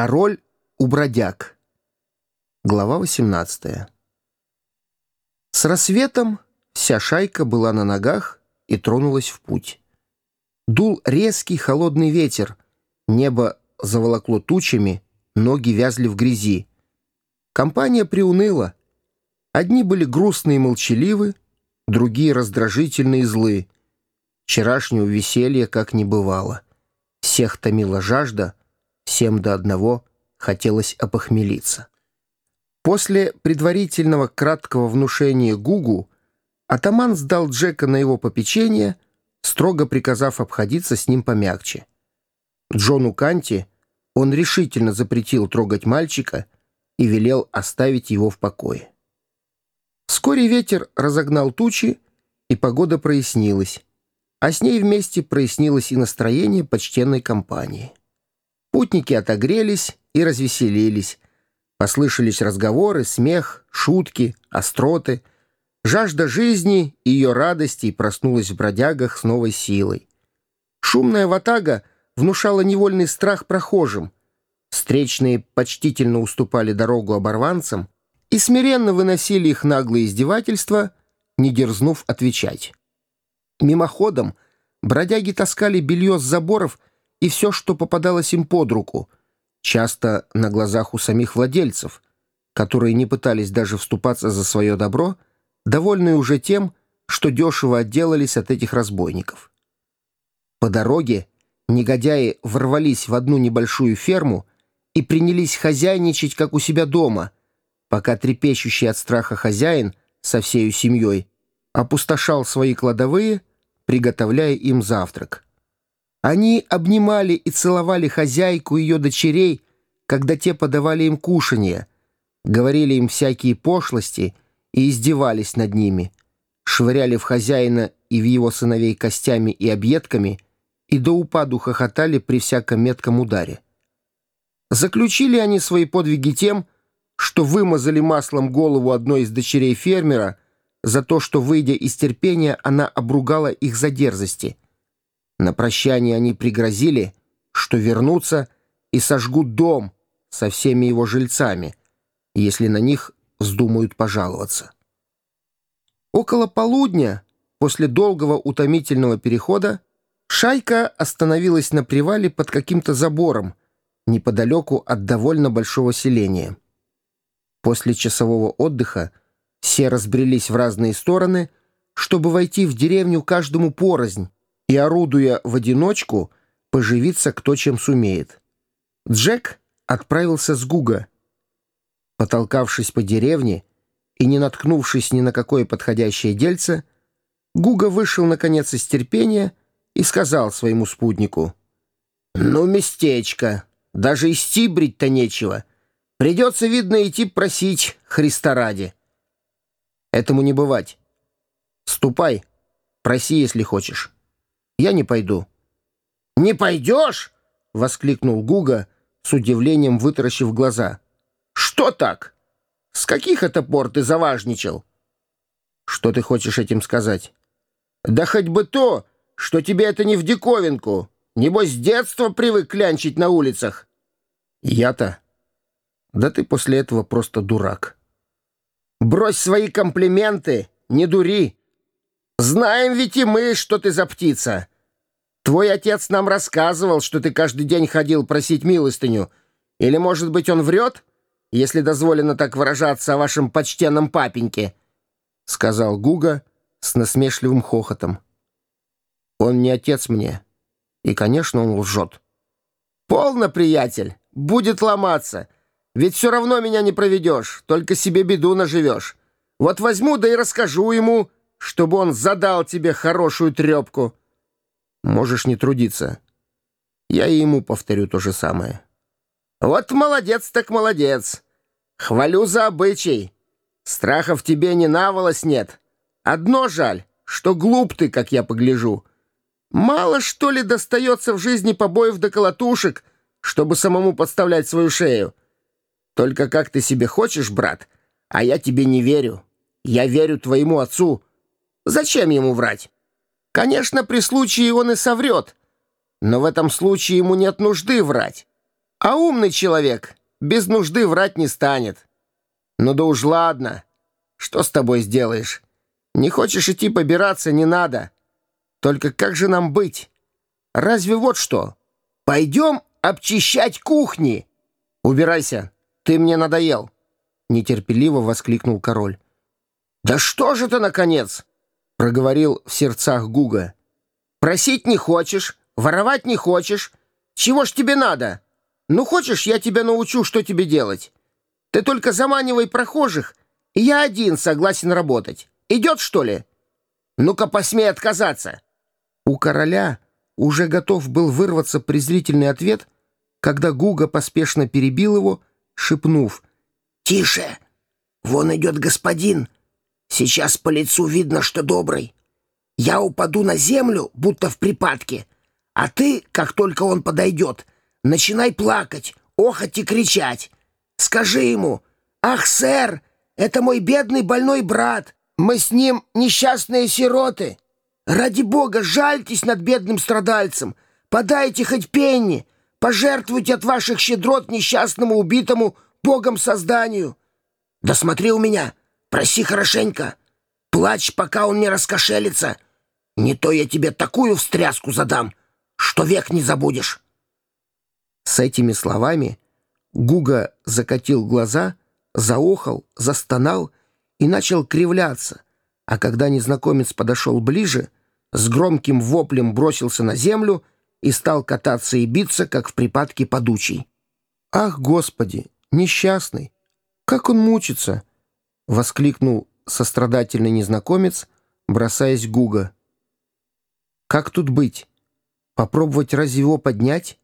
Король у бродяг. Глава 18. С рассветом вся шайка была на ногах и тронулась в путь. Дул резкий холодный ветер, небо заволокло тучами, ноги вязли в грязи. Компания приуныла. Одни были грустные и молчаливы, другие раздражительные и злы. Вчерашнего веселья как не бывало. Всех томила жажда — Всем до одного хотелось опохмелиться. После предварительного краткого внушения Гугу атаман сдал Джека на его попечение, строго приказав обходиться с ним помягче. Джону Канти он решительно запретил трогать мальчика и велел оставить его в покое. Вскоре ветер разогнал тучи, и погода прояснилась, а с ней вместе прояснилось и настроение почтенной компании. Путники отогрелись и развеселились. Послышались разговоры, смех, шутки, остроты. Жажда жизни и ее радостей проснулась в бродягах с новой силой. Шумная ватага внушала невольный страх прохожим. Встречные почтительно уступали дорогу оборванцам и смиренно выносили их наглые издевательства, не дерзнув отвечать. Мимоходом бродяги таскали белье с заборов и все, что попадалось им под руку, часто на глазах у самих владельцев, которые не пытались даже вступаться за свое добро, довольные уже тем, что дешево отделались от этих разбойников. По дороге негодяи ворвались в одну небольшую ферму и принялись хозяйничать, как у себя дома, пока трепещущий от страха хозяин со всею семьей опустошал свои кладовые, приготовляя им завтрак. Они обнимали и целовали хозяйку и ее дочерей, когда те подавали им кушанье, говорили им всякие пошлости и издевались над ними, швыряли в хозяина и в его сыновей костями и объедками и до упаду хохотали при всяком метком ударе. Заключили они свои подвиги тем, что вымазали маслом голову одной из дочерей фермера за то, что, выйдя из терпения, она обругала их за дерзости — на прощание они пригрозили, что вернутся и сожгут дом со всеми его жильцами, если на них вздумают пожаловаться. Около полудня, после долгого утомительного перехода, шайка остановилась на привале под каким-то забором, неподалеку от довольно большого селения. После часового отдыха все разбрелись в разные стороны, чтобы войти в деревню каждому порознь, и, орудуя в одиночку, поживиться кто чем сумеет. Джек отправился с Гуга. Потолкавшись по деревне и не наткнувшись ни на какое подходящее дельце, Гуга вышел, наконец, из терпения и сказал своему спутнику. «Ну, местечко, даже и стибрить-то нечего. Придется, видно, идти просить Христа ради». «Этому не бывать. Ступай, проси, если хочешь». Я не пойду». «Не пойдешь?» — воскликнул Гуга, с удивлением вытаращив глаза. «Что так? С каких это пор ты заважничал?» «Что ты хочешь этим сказать?» «Да хоть бы то, что тебе это не в диковинку. Небось, с детства привык клянчить на улицах». «Я-то? Да ты после этого просто дурак». «Брось свои комплименты, не дури. Знаем ведь и мы, что ты за птица. Твой отец нам рассказывал, что ты каждый день ходил просить милостыню. Или, может быть, он врет, если дозволено так выражаться о вашем почтенном папеньке?» — сказал Гуга с насмешливым хохотом. «Он не отец мне, и, конечно, он лжет». «Полно, приятель, будет ломаться. Ведь все равно меня не проведешь, только себе беду наживешь. Вот возьму да и расскажу ему, чтобы он задал тебе хорошую трепку. Можешь не трудиться. Я и ему повторю то же самое. Вот молодец так молодец. Хвалю за обычай. Страха в тебе ни наволос нет. Одно жаль, что глуп ты, как я погляжу. Мало, что ли, достается в жизни побоев до колотушек, чтобы самому подставлять свою шею. Только как ты себе хочешь, брат, а я тебе не верю. Я верю твоему отцу, Зачем ему врать? Конечно, при случае он и соврет, но в этом случае ему нет нужды врать. А умный человек без нужды врать не станет. Ну да уж ладно. Что с тобой сделаешь? Не хочешь идти побираться, не надо. Только как же нам быть? Разве вот что? Пойдем обчищать кухни. Убирайся, ты мне надоел. Нетерпеливо воскликнул король. «Да что же ты, наконец?» — проговорил в сердцах Гуга. «Просить не хочешь, воровать не хочешь. Чего ж тебе надо? Ну, хочешь, я тебя научу, что тебе делать? Ты только заманивай прохожих, и я один согласен работать. Идет, что ли? Ну-ка, посмей отказаться!» У короля уже готов был вырваться презрительный ответ, когда Гуга поспешно перебил его, шепнув. «Тише! Вон идет господин!» Сейчас по лицу видно, что добрый. Я упаду на землю, будто в припадке, а ты, как только он подойдет, начинай плакать, охать и кричать. Скажи ему, «Ах, сэр, это мой бедный больной брат, мы с ним несчастные сироты. Ради бога, жальтесь над бедным страдальцем, подайте хоть пенни, пожертвуйте от ваших щедрот несчастному убитому богом созданию. Да смотри у меня, Проси хорошенько. Плачь, пока он не раскошелится. Не то я тебе такую встряску задам, что век не забудешь». С этими словами Гуга закатил глаза, заохал, застонал и начал кривляться, а когда незнакомец подошел ближе, с громким воплем бросился на землю и стал кататься и биться, как в припадке подучий. «Ах, Господи, несчастный! Как он мучится!» — воскликнул сострадательный незнакомец, бросаясь Гуга. «Как тут быть? Попробовать разве его поднять?»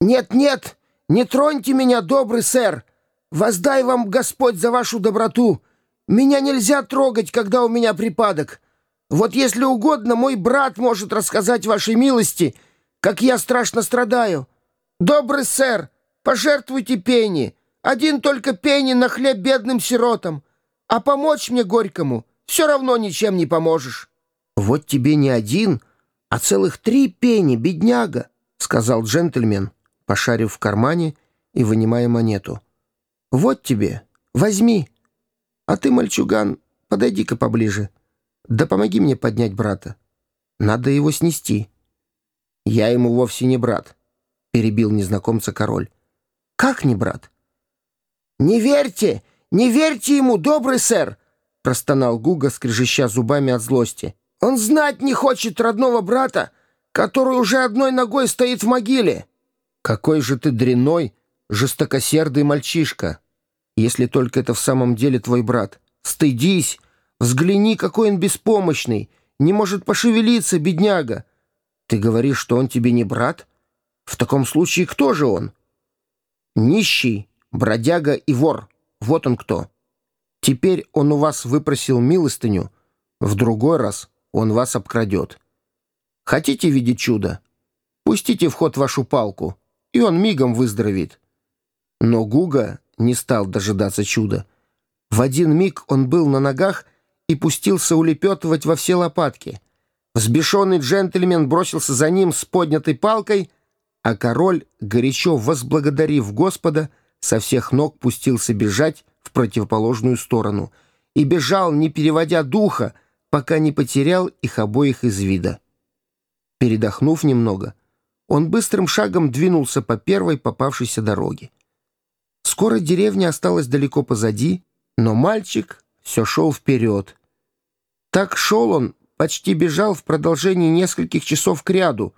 «Нет-нет, не троньте меня, добрый сэр! Воздай вам Господь за вашу доброту! Меня нельзя трогать, когда у меня припадок. Вот если угодно, мой брат может рассказать вашей милости, как я страшно страдаю. Добрый сэр, пожертвуйте пени!» Один только пени на хлеб бедным сиротам. А помочь мне горькому все равно ничем не поможешь». «Вот тебе не один, а целых три пени, бедняга», — сказал джентльмен, пошарив в кармане и вынимая монету. «Вот тебе, возьми. А ты, мальчуган, подойди-ка поближе. Да помоги мне поднять брата. Надо его снести». «Я ему вовсе не брат», — перебил незнакомца король. «Как не брат? «Не верьте! Не верьте ему, добрый сэр!» — простонал Гуга, скрежеща зубами от злости. «Он знать не хочет родного брата, который уже одной ногой стоит в могиле!» «Какой же ты дряной, жестокосердый мальчишка! Если только это в самом деле твой брат! Стыдись! Взгляни, какой он беспомощный! Не может пошевелиться, бедняга! Ты говоришь, что он тебе не брат? В таком случае кто же он?» «Нищий!» Бродяга и вор. Вот он кто. Теперь он у вас выпросил милостыню, в другой раз он вас обкрадет. Хотите видеть чудо? Пустите в ход вашу палку, и он мигом выздоровеет. Но Гуга не стал дожидаться чуда. В один миг он был на ногах и пустился улепетывать во все лопатки. Взбешенный джентльмен бросился за ним с поднятой палкой, а король, горячо возблагодарив Господа, со всех ног пустился бежать в противоположную сторону и бежал, не переводя духа, пока не потерял их обоих из вида. Передохнув немного, он быстрым шагом двинулся по первой попавшейся дороге. Скоро деревня осталась далеко позади, но мальчик все шел вперед. Так шел он, почти бежал в продолжении нескольких часов кряду,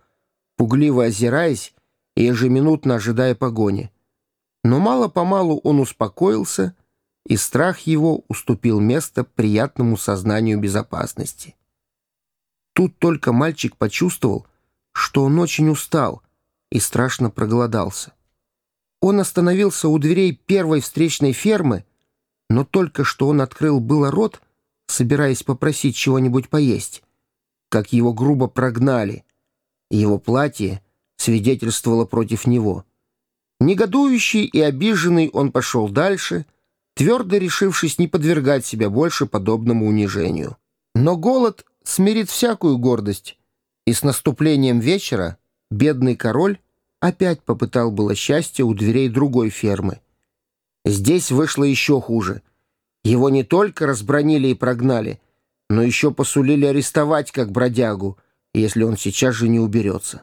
пугливо озираясь и ежеминутно ожидая погони. Но мало-помалу он успокоился, и страх его уступил место приятному сознанию безопасности. Тут только мальчик почувствовал, что он очень устал и страшно проголодался. Он остановился у дверей первой встречной фермы, но только что он открыл было рот, собираясь попросить чего-нибудь поесть, как его грубо прогнали, и его платье свидетельствовало против него — Негодующий и обиженный он пошел дальше, твердо решившись не подвергать себя больше подобному унижению. Но голод смирит всякую гордость, и с наступлением вечера бедный король опять попытал было счастье у дверей другой фермы. Здесь вышло еще хуже. Его не только разбронили и прогнали, но еще посулили арестовать как бродягу, если он сейчас же не уберется.